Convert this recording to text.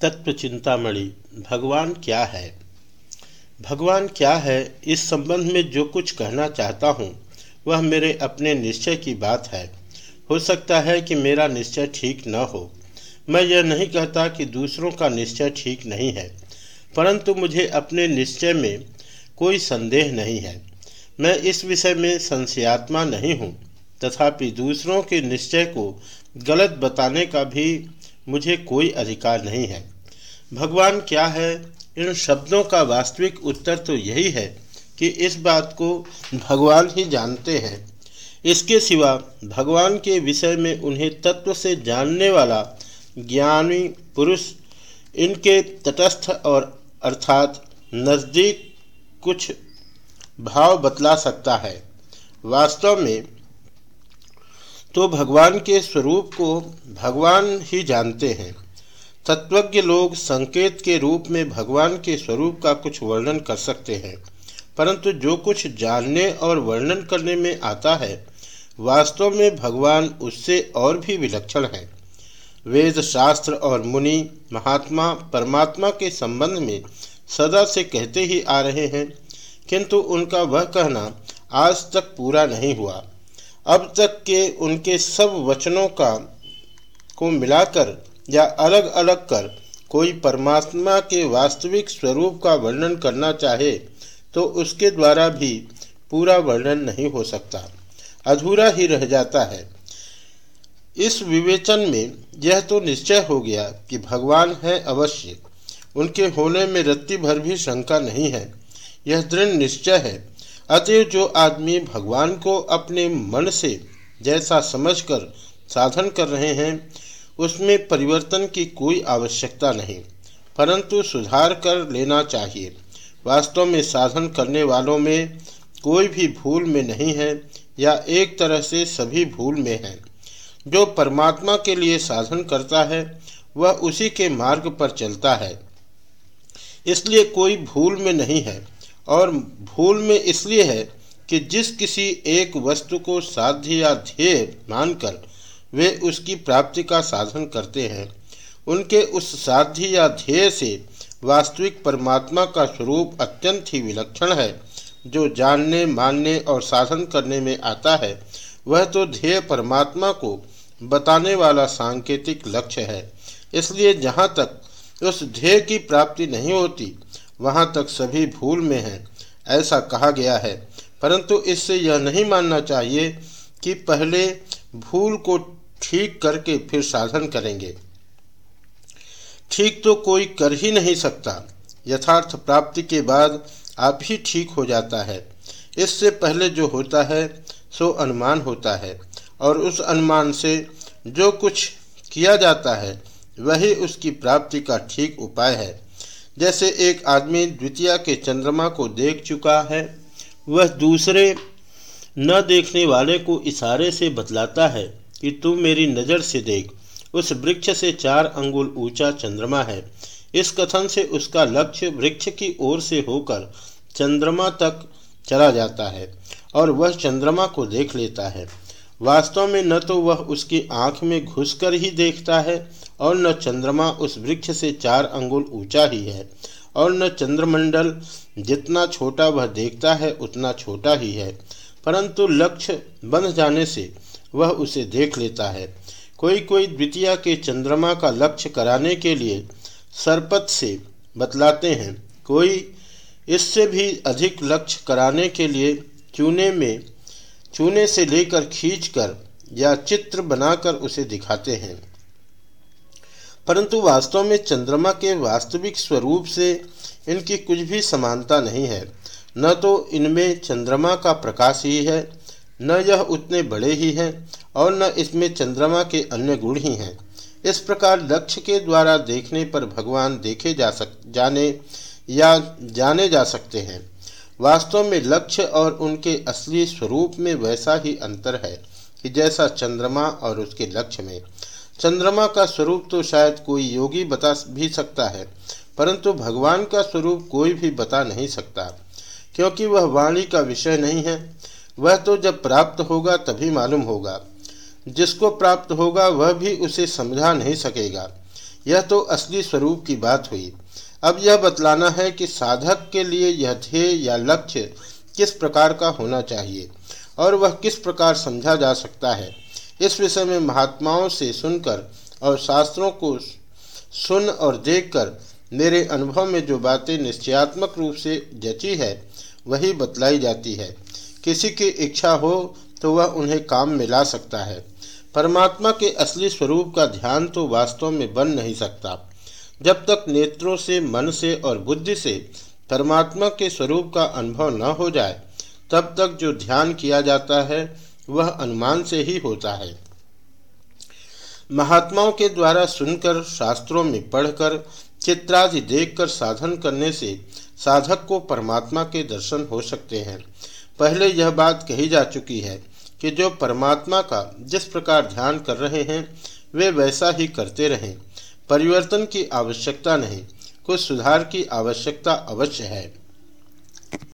तत्व चिंतामणि भगवान क्या है? भगवान क्या है? इस संबंध में जो कुछ कहना चाहता हूँ, वह मेरे अपने निश्चय की बात है। हो सकता है कि मेरा निश्चय ठीक न हो। मैं यह नहीं कहता कि दूसरों का निश्चय ठीक नहीं है, परंतु मुझे अपने निश्चय में कोई संदेह नहीं है। मैं इस विषय में संशयात्मा नहीं हूँ, तथापि दूसरों के निश्चय को गलत बताने का भी मुझे कोई अधिकार नहीं है। भगवान क्या है? इन शब्दों का वास्तविक उत्तर तो यही है कि इस बात को भगवान ही जानते हैं। इसके सिवा भगवान के विषय में उन्हें तत्व से जानने वाला ज्ञानी, पुरुष, इनके तटस्थ और अर्थात नज़दीक कुछ भाव बतला सकता है। वास्तव में तो भगवान के स्वरूप को भगवान ही जानते हैं। तत्वज्ञ लोग संकेत के रूप में भगवान के स्वरूप का कुछ वर्णन कर सकते हैं, परंतु जो कुछ जानने और वर्णन करने में आता है, वास्तव में भगवान उससे और भी विलक्षण है। वेद शास्त्र और मुनि, महात्मा, परमात्मा के संबंध में सदा से कहते ही आ रहे हैं, किंतु उनका वह कहना आज तक पूरा नहीं हुआ। अब तक के उनके सब वचनों का को मिलाकर या अलग अलग कर। कोई परमात्मा के वास्तविक स्वरूप का वर्णन करना चाहे तो उसके द्वारा भी पूरा वर्णन नहीं हो सकता। अधूरा ही रह जाता है। इस विवेचन में यह तो निश्चय हो गया कि भगवान है अवश्य। उनके होने में रत्ती भर भी शंका नहीं है। यह दृढ़ निश्चय है। अतएव जो आदमी भगवान को अपने मन से जैसा समझकर साधन कर रहे हैं उसमें परिवर्तन की कोई आवश्यकता नहीं, परंतु सुधार कर लेना चाहिए। वास्तव में साधन करने वालों में कोई भी भूल में नहीं है, या एक तरह से सभी भूल में है। जो परमात्मा के लिए साधन करता है, वह उसी के मार्ग पर चलता है। इसलिए कोई भूल में नहीं है, और भूल में इसलिए है कि जिस किसी एक वस्तु को साध्य या ध्येय मानकर वे उसकी प्राप्ति का साधन करते हैं। उनके उस साध्य या ध्येय से वास्तविक परमात्मा का स्वरूप अत्यंत ही विलक्षण है, जो जानने, मानने और साधन करने में आता है। वह तो ध्येय परमात्मा को बताने वाला सांकेतिक लक्ष्य है। इसलिए जहाँ तक उस ध्येय की प्राप्ति नहीं होती, वहाँ तक सभी भूल में हैं, ऐसा कहा गया है। परंतु इससे यह नहीं मानना चाहिए कि पहले भूल को ठीक करके फिर साधन करेंगे। ठीक तो कोई कर ही नहीं सकता। यथार्थ प्राप्ति के बाद आप ही ठीक हो जाता है। इससे पहले जो होता है, सो अनुमान होता है। और उस अनुमान से जो कुछ किया जाता है, वही उसकी प्राप्ति का ठीक उपाय है। जैसे एक आदमी द्वितीय के चंद्रमा को देख चुका है, वह दूसरे न देखने वाले को इशारे से बतलाता है। कि तू मेरी नज़र से देख। उस वृक्ष से चार अंगुल ऊँचा चंद्रमा है। इस कथन से उसका लक्ष्य वृक्ष की ओर से होकर चंद्रमा तक चला जाता है और वह चंद्रमा को देख लेता है। वास्तव में न तो वह उसकी आँख में घुसकर ही देखता है और न चंद्रमा उस वृक्ष से चार अंगुल ऊँचा ही है और न चंद्रमंडल जितना छोटा वह देखता है उतना छोटा ही है। परंतु लक्ष्य बंध जाने से वह उसे देख लेता है। कोई कोई द्वितीय के चंद्रमा का लक्ष्य कराने के लिए सरपत से बतलाते हैं, कोई इससे भी अधिक लक्ष्य कराने के लिए चूने में, चूने से लेकर खींचकर या चित्र बनाकर उसे दिखाते हैं। परंतु वास्तव में चंद्रमा के वास्तविक स्वरूप से इनकी कुछ भी समानता नहीं है। न तो इनमें चंद्रमा का प्रकाश ही है न यह उतने बड़े ही हैं और न इसमें चंद्रमा के अन्य गुण ही हैं। इस प्रकार लक्ष्य के द्वारा देखने पर भगवान देखे जा सक, जाने या जाने जा सकते हैं। वास्तव में लक्ष्य और उनके असली स्वरूप में वैसा ही अंतर है कि जैसा चंद्रमा और उसके लक्ष्य में। चंद्रमा का स्वरूप तो शायद कोई योगी बता भी सकता है, परंतु भगवान का स्वरूप कोई भी बता नहीं सकता, क्योंकि वह वाणी का विषय नहीं है। वह तो जब प्राप्त होगा तभी मालूम होगा। जिसको प्राप्त होगा वह भी उसे समझा नहीं सकेगा। यह तो असली स्वरूप की बात हुई। अब यह बतलाना है कि साधक के लिए यह ध्येय या लक्ष्य किस प्रकार का होना चाहिए, और वह किस प्रकार समझा जा सकता है। इस विषय में महात्माओं से सुनकर और शास्त्रों को सुन और देखकर मेरे अनुभव में जो बातें निश्चयात्मक रूप से जची है, वही बतलाई जाती है। किसी की इच्छा हो तो वह उन्हें काम में ला सकता है। परमात्मा के असली स्वरूप का ध्यान तो वास्तव में बन नहीं सकता। जब तक नेत्रों से, मन से और बुद्धि से परमात्मा के स्वरूप का अनुभव न हो जाए, तब तक जो ध्यान किया जाता है, वह अनुमान से ही होता है। महात्माओं के द्वारा सुनकर, शास्त्रों में पढ़कर, चित्रादि देखकर साधन करने से साधक को परमात्मा के दर्शन हो सकते हैं। पहले यह बात कही जा चुकी है कि जो परमात्मा का जिस प्रकार ध्यान कर रहे हैं, वे वैसा ही करते रहें। परिवर्तन की आवश्यकता नहीं, कुछ सुधार की आवश्यकता अवश्य है।